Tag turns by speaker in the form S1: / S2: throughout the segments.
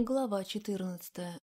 S1: Глава 14.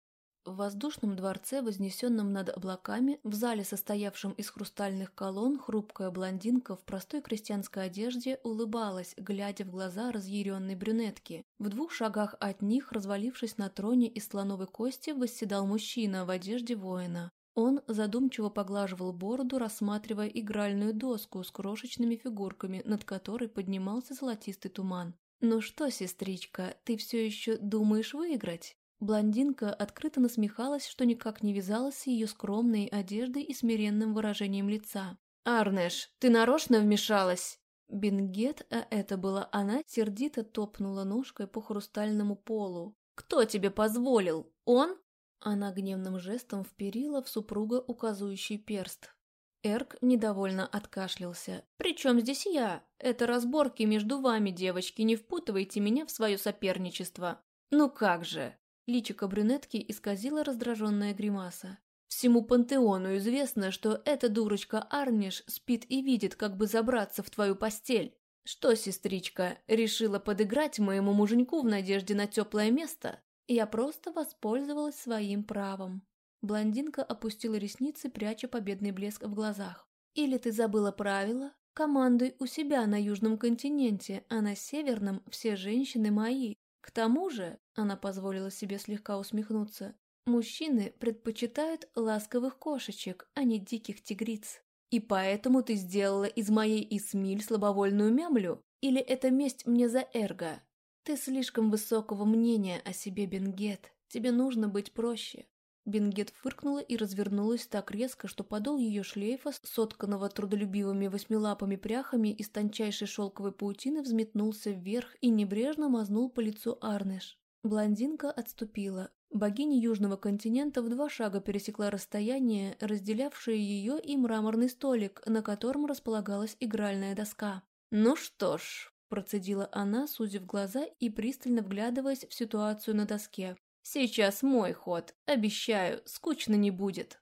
S1: В воздушном дворце, вознесенном над облаками, в зале, состоявшем из хрустальных колонн, хрупкая блондинка в простой крестьянской одежде улыбалась, глядя в глаза разъяренной брюнетки. В двух шагах от них, развалившись на троне из слоновой кости, восседал мужчина в одежде воина. Он задумчиво поглаживал бороду, рассматривая игральную доску с крошечными фигурками, над которой поднимался золотистый туман. «Ну что, сестричка, ты все еще думаешь выиграть?» Блондинка открыто насмехалась, что никак не вязалась с ее скромной одеждой и смиренным выражением лица. «Арнеш, ты нарочно вмешалась?» Бенгет, а это была она, сердито топнула ножкой по хрустальному полу. «Кто тебе позволил? Он?» Она гневным жестом вперила в супруга указывающий перст. Эрк недовольно откашлялся. «Причем здесь я? Это разборки между вами, девочки, не впутывайте меня в свое соперничество». «Ну как же?» Личико брюнетки исказила раздраженная гримаса. «Всему пантеону известно, что эта дурочка Арниш спит и видит, как бы забраться в твою постель. Что, сестричка, решила подыграть моему муженьку в надежде на теплое место? Я просто воспользовалась своим правом». Блондинка опустила ресницы, пряча победный блеск в глазах. «Или ты забыла правила? Командуй у себя на Южном континенте, а на Северном все женщины мои. К тому же, она позволила себе слегка усмехнуться, мужчины предпочитают ласковых кошечек, а не диких тигриц. И поэтому ты сделала из моей Исмиль слабовольную мямлю? Или это месть мне за Эрго? Ты слишком высокого мнения о себе, Бенгет. Тебе нужно быть проще. Бенгет фыркнула и развернулась так резко, что подол ее шлейфа, сотканного трудолюбивыми восьмилапыми пряхами из тончайшей шелковой паутины, взметнулся вверх и небрежно мазнул по лицу Арнеш. Блондинка отступила. Богиня Южного континента в два шага пересекла расстояние, разделявшее ее и мраморный столик, на котором располагалась игральная доска. «Ну что ж», – процедила она, сузив глаза и пристально вглядываясь в ситуацию на доске. Сейчас мой ход. Обещаю, скучно не будет.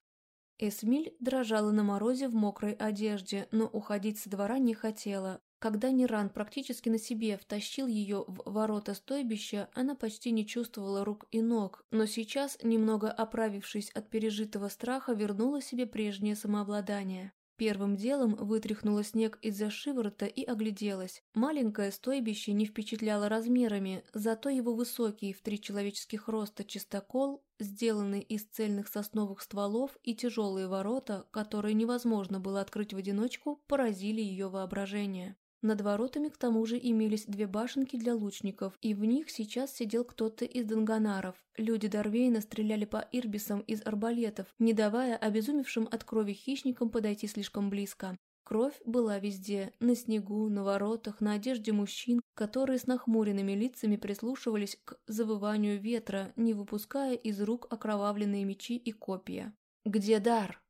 S1: Эсмиль дрожала на морозе в мокрой одежде, но уходить со двора не хотела. Когда Ниран практически на себе втащил ее в ворота стойбища, она почти не чувствовала рук и ног, но сейчас, немного оправившись от пережитого страха, вернула себе прежнее самообладание. Первым делом вытряхнула снег из-за шиворота и огляделась. Маленькое стойбище не впечатляло размерами, зато его высокий в три человеческих роста чистокол, сделанный из цельных сосновых стволов и тяжелые ворота, которые невозможно было открыть в одиночку, поразили ее воображение. Над воротами к тому же имелись две башенки для лучников, и в них сейчас сидел кто-то из данганаров. Люди Дарвейна стреляли по ирбисам из арбалетов, не давая обезумевшим от крови хищникам подойти слишком близко. Кровь была везде – на снегу, на воротах, на одежде мужчин, которые с нахмуренными лицами прислушивались к завыванию ветра, не выпуская из рук окровавленные мечи и копья. «Где дар?»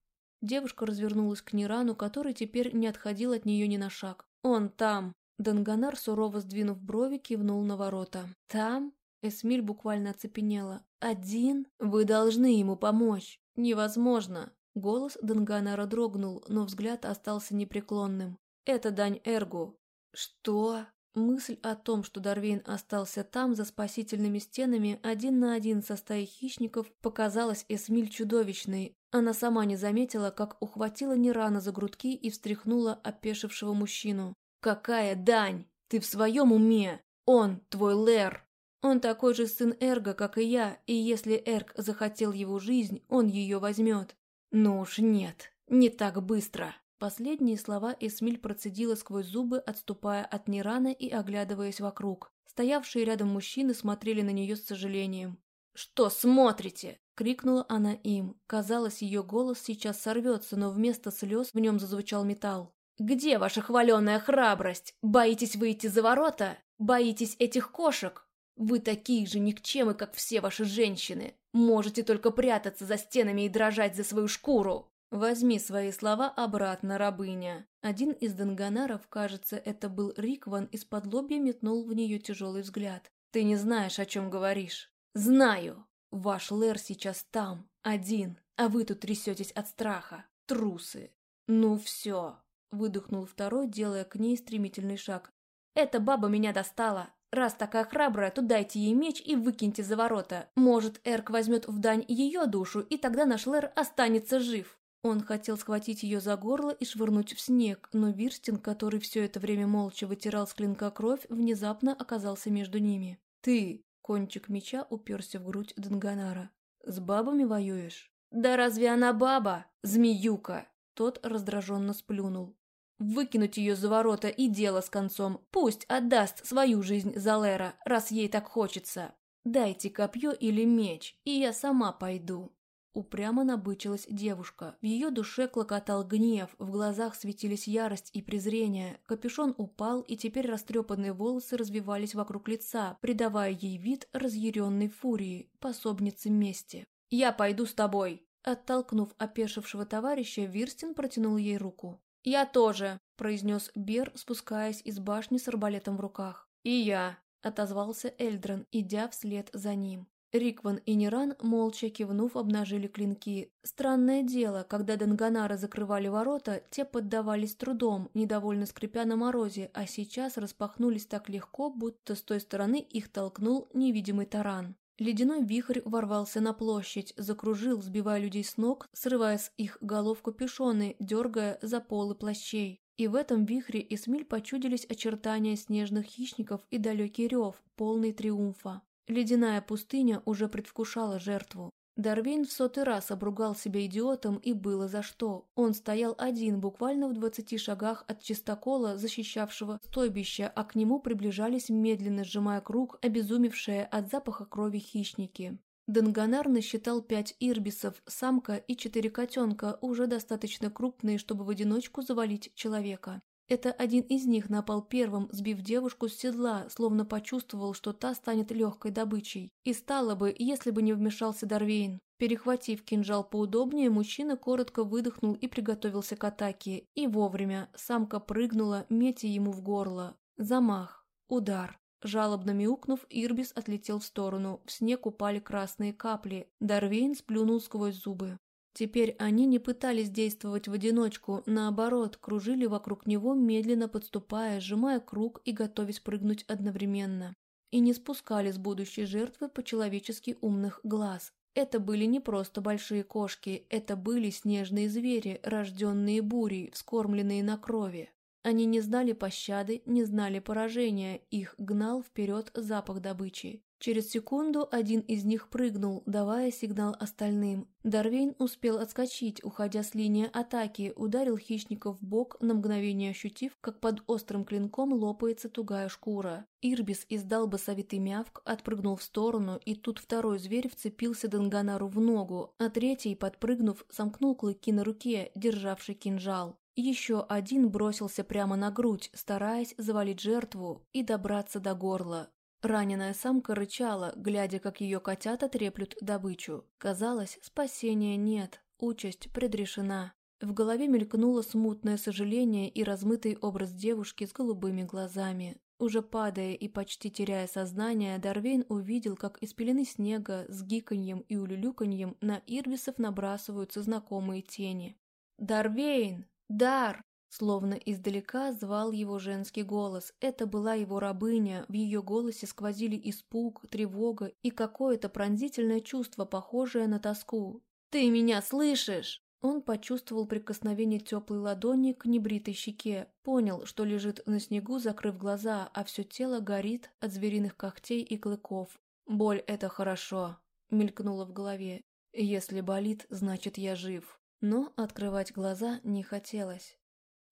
S1: Девушка развернулась к Нирану, который теперь не отходил от нее ни на шаг. «Он там!» Данганар, сурово сдвинув брови, кивнул на ворота. «Там?» Эсмиль буквально оцепенела. «Один? Вы должны ему помочь!» «Невозможно!» Голос Данганара дрогнул, но взгляд остался непреклонным. «Это дань Эргу!» «Что?» Мысль о том, что Дарвейн остался там, за спасительными стенами, один на один со стаей хищников, показалась Эсмиль чудовищной. Она сама не заметила, как ухватила Нирана за грудки и встряхнула опешившего мужчину. «Какая дань! Ты в своем уме! Он твой Лэр! Он такой же сын Эрга, как и я, и если Эрг захотел его жизнь, он ее возьмет. Ну уж нет, не так быстро!» Последние слова Эсмиль процедила сквозь зубы, отступая от Нирана и оглядываясь вокруг. Стоявшие рядом мужчины смотрели на нее с сожалением. «Что смотрите?» – крикнула она им. Казалось, ее голос сейчас сорвется, но вместо слез в нем зазвучал металл. «Где ваша хваленая храбрость? Боитесь выйти за ворота? Боитесь этих кошек? Вы такие же никчемы, как все ваши женщины. Можете только прятаться за стенами и дрожать за свою шкуру!» «Возьми свои слова обратно, рабыня». Один из данганаров, кажется, это был Рикван, из-под лобья метнул в нее тяжелый взгляд. «Ты не знаешь, о чем говоришь». «Знаю. Ваш Лэр сейчас там, один, а вы тут трясетесь от страха. Трусы». «Ну все», — выдохнул второй, делая к ней стремительный шаг. «Эта баба меня достала. Раз такая храбрая, то дайте ей меч и выкиньте за ворота. Может, Эрк возьмет в дань ее душу, и тогда наш Лэр останется жив». Он хотел схватить ее за горло и швырнуть в снег, но Вирстин, который все это время молча вытирал с клинка кровь, внезапно оказался между ними. «Ты!» — кончик меча уперся в грудь Данганара. «С бабами воюешь?» «Да разве она баба? Змеюка!» Тот раздраженно сплюнул. Выкинуть ее за ворота и дело с концом. Пусть отдаст свою жизнь за Лера, раз ей так хочется. Дайте копье или меч, и я сама пойду. Упрямо набычилась девушка. В ее душе клокотал гнев, в глазах светились ярость и презрение. Капюшон упал, и теперь растрепанные волосы развивались вокруг лица, придавая ей вид разъяренной фурии, пособницы мести. «Я пойду с тобой!» Оттолкнув опешившего товарища, Вирстин протянул ей руку. «Я тоже», – произнес Бер, спускаясь из башни с арбалетом в руках. «И я», – отозвался Эльдрон, идя вслед за ним. Рикван и Ниран, молча кивнув, обнажили клинки. Странное дело, когда Данганара закрывали ворота, те поддавались трудом, недовольно скрипя на морозе, а сейчас распахнулись так легко, будто с той стороны их толкнул невидимый таран. Ледяной вихрь ворвался на площадь, закружил, сбивая людей с ног, срывая с их голов капюшоны, дергая за полы плащей. И в этом вихре Эсмиль почудились очертания снежных хищников и далекий рев, полный триумфа. Ледяная пустыня уже предвкушала жертву. Дарвин в сотый раз обругал себя идиотом, и было за что. Он стоял один, буквально в двадцати шагах от чистокола, защищавшего стойбище, а к нему приближались, медленно сжимая круг, обезумевшие от запаха крови хищники. Данганар насчитал пять ирбисов, самка и четыре котенка, уже достаточно крупные, чтобы в одиночку завалить человека. Это один из них напал первым, сбив девушку с седла, словно почувствовал, что та станет легкой добычей. И стало бы, если бы не вмешался Дарвейн. Перехватив кинжал поудобнее, мужчина коротко выдохнул и приготовился к атаке. И вовремя самка прыгнула, метя ему в горло. Замах. Удар. Жалобно мяукнув, Ирбис отлетел в сторону. В снег упали красные капли. Дарвейн сплюнул сквозь зубы. Теперь они не пытались действовать в одиночку, наоборот, кружили вокруг него, медленно подступая, сжимая круг и готовясь прыгнуть одновременно. И не спускали с будущей жертвы по-человечески умных глаз. Это были не просто большие кошки, это были снежные звери, рожденные бурей, вскормленные на крови. Они не знали пощады, не знали поражения, их гнал вперед запах добычи. Через секунду один из них прыгнул, давая сигнал остальным. Дарвейн успел отскочить, уходя с линии атаки, ударил хищника в бок, на мгновение ощутив, как под острым клинком лопается тугая шкура. Ирбис издал басовитый мявк, отпрыгнул в сторону, и тут второй зверь вцепился Данганару в ногу, а третий, подпрыгнув, сомкнул клыки на руке, державший кинжал. Еще один бросился прямо на грудь, стараясь завалить жертву и добраться до горла. Раненая самка рычала, глядя, как ее котята треплют добычу. Казалось, спасения нет, участь предрешена. В голове мелькнуло смутное сожаление и размытый образ девушки с голубыми глазами. Уже падая и почти теряя сознание, Дарвейн увидел, как из пелены снега с гиканьем и улюлюканьем на Ирвисов набрасываются знакомые тени. «Дарвейн! Дар!» Словно издалека звал его женский голос. Это была его рабыня, в ее голосе сквозили испуг, тревога и какое-то пронзительное чувство, похожее на тоску. «Ты меня слышишь?» Он почувствовал прикосновение теплой ладони к небритой щеке, понял, что лежит на снегу, закрыв глаза, а все тело горит от звериных когтей и клыков. «Боль — это хорошо», — мелькнуло в голове. «Если болит, значит, я жив». Но открывать глаза не хотелось.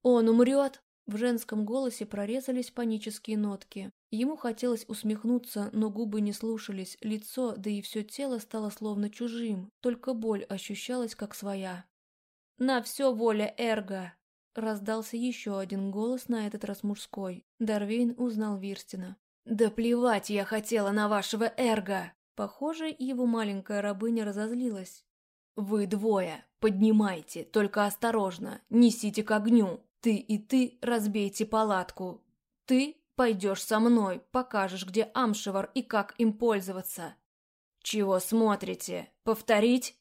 S1: «Он умрет!» В женском голосе прорезались панические нотки. Ему хотелось усмехнуться, но губы не слушались, лицо, да и все тело стало словно чужим, только боль ощущалась как своя. «На все воля Эрга!» Раздался еще один голос, на этот раз мужской. Дарвейн узнал Вирстина. «Да плевать я хотела на вашего Эрга!» Похоже, его маленькая рабыня разозлилась. «Вы двое! Поднимайте, только осторожно! Несите к огню!» Ты и ты разбейте палатку. Ты пойдешь со мной, покажешь, где Амшевар и как им пользоваться. Чего смотрите? Повторить?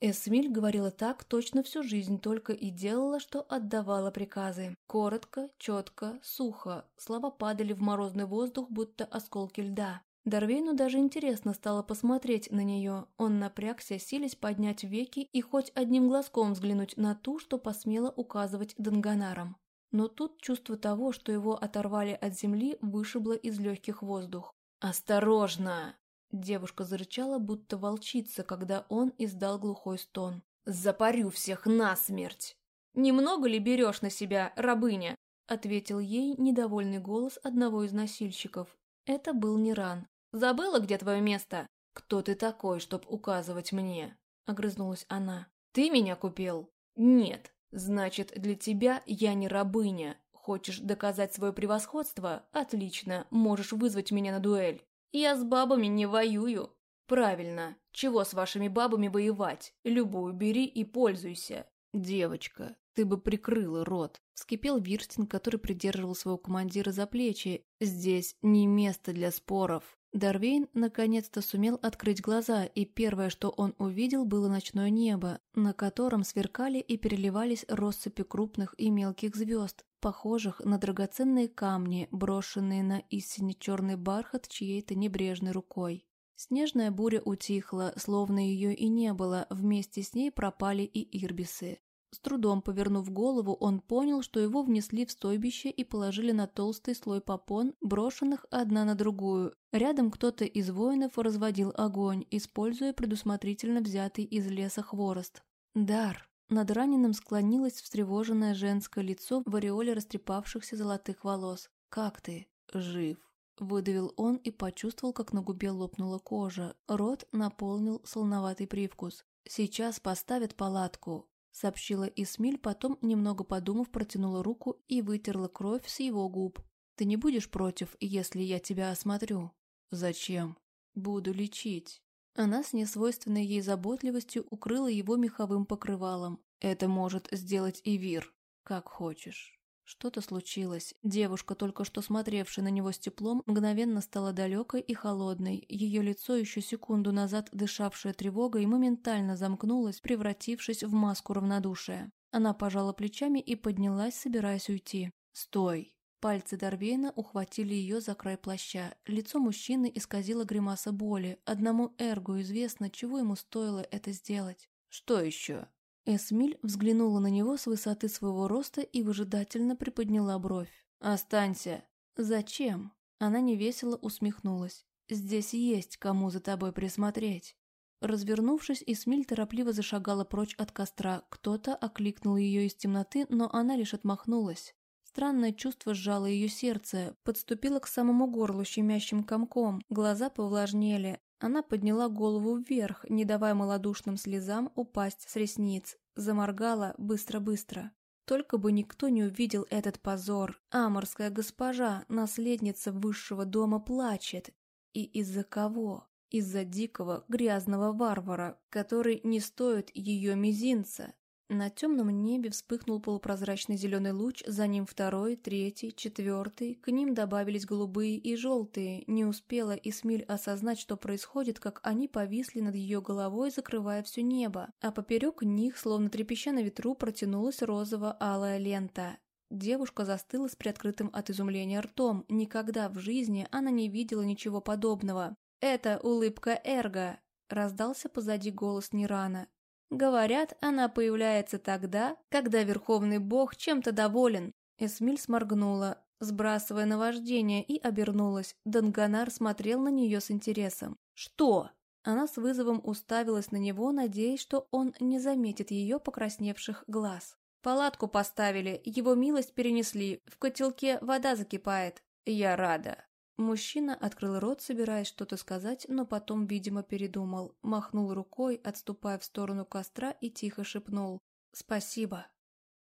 S1: Эсмиль говорила так точно всю жизнь, только и делала, что отдавала приказы. Коротко, четко, сухо. Слова падали в морозный воздух, будто осколки льда. Дарвейну даже интересно стало посмотреть на нее. Он напрягся, силясь поднять веки и хоть одним глазком взглянуть на ту, что посмела указывать Данганаром. Но тут чувство того, что его оторвали от земли, вышибло из легких воздух. «Осторожно!» Девушка зарычала, будто волчица, когда он издал глухой стон. «Запарю всех насмерть!» «Немного ли берешь на себя, рабыня?» Ответил ей недовольный голос одного из носильщиков. Это был Ниран. «Забыла, где твое место?» «Кто ты такой, чтоб указывать мне?» Огрызнулась она. «Ты меня купил?» «Нет. Значит, для тебя я не рабыня. Хочешь доказать свое превосходство? Отлично, можешь вызвать меня на дуэль. Я с бабами не воюю. Правильно. Чего с вашими бабами воевать? Любую бери и пользуйся. Девочка, ты бы прикрыла рот. Вскипел Вирстин, который придерживал своего командира за плечи. Здесь не место для споров. Дарвейн наконец-то сумел открыть глаза, и первое, что он увидел, было ночное небо, на котором сверкали и переливались россыпи крупных и мелких звезд, похожих на драгоценные камни, брошенные на истине черный бархат чьей-то небрежной рукой. Снежная буря утихла, словно ее и не было, вместе с ней пропали и ирбисы. С трудом повернув голову, он понял, что его внесли в стойбище и положили на толстый слой попон, брошенных одна на другую. Рядом кто-то из воинов разводил огонь, используя предусмотрительно взятый из леса хворост. «Дар!» Над раненым склонилось встревоженное женское лицо в ореоле растрепавшихся золотых волос. «Как ты?» «Жив», — выдавил он и почувствовал, как на губе лопнула кожа. Рот наполнил солоноватый привкус. «Сейчас поставят палатку», — сообщила Исмиль, потом, немного подумав, протянула руку и вытерла кровь с его губ. «Ты не будешь против, если я тебя осмотрю?» «Зачем?» «Буду лечить». Она с несвойственной ей заботливостью укрыла его меховым покрывалом. «Это может сделать и Вир, как хочешь». Что-то случилось. Девушка, только что смотревшая на него с теплом, мгновенно стала далекой и холодной. Ее лицо, еще секунду назад дышавшее тревогой, моментально замкнулось, превратившись в маску равнодушия. Она пожала плечами и поднялась, собираясь уйти. «Стой!» Пальцы Дарвейна ухватили ее за край плаща. Лицо мужчины исказило гримаса боли. Одному Эргу известно, чего ему стоило это сделать. «Что еще?» Эсмиль взглянула на него с высоты своего роста и выжидательно приподняла бровь. «Останься!» «Зачем?» Она невесело усмехнулась. «Здесь есть кому за тобой присмотреть». Развернувшись, Эсмиль торопливо зашагала прочь от костра. Кто-то окликнул ее из темноты, но она лишь отмахнулась. Странное чувство сжало ее сердце, подступило к самому горлу щемящим комком, глаза повлажнели. Она подняла голову вверх, не давая малодушным слезам упасть с ресниц. Заморгала быстро-быстро. Только бы никто не увидел этот позор. Аморская госпожа, наследница высшего дома, плачет. И из-за кого? Из-за дикого, грязного варвара, который не стоит ее мизинца. На темном небе вспыхнул полупрозрачный зеленый луч, за ним второй, третий, четвертый. К ним добавились голубые и желтые. Не успела Исмиль осознать, что происходит, как они повисли над ее головой, закрывая все небо. А поперек них, словно трепеща на ветру, протянулась розово-алая лента. Девушка застыла с приоткрытым от изумления ртом. Никогда в жизни она не видела ничего подобного. «Это улыбка Эрга!» – раздался позади голос Нирана. Говорят, она появляется тогда, когда Верховный Бог чем-то доволен. Эсмиль сморгнула, сбрасывая наваждение, и обернулась. Данганар смотрел на нее с интересом. «Что?» Она с вызовом уставилась на него, надеясь, что он не заметит ее покрасневших глаз. «Палатку поставили, его милость перенесли, в котелке вода закипает. Я рада». Мужчина открыл рот, собираясь что-то сказать, но потом, видимо, передумал. Махнул рукой, отступая в сторону костра и тихо шепнул «Спасибо».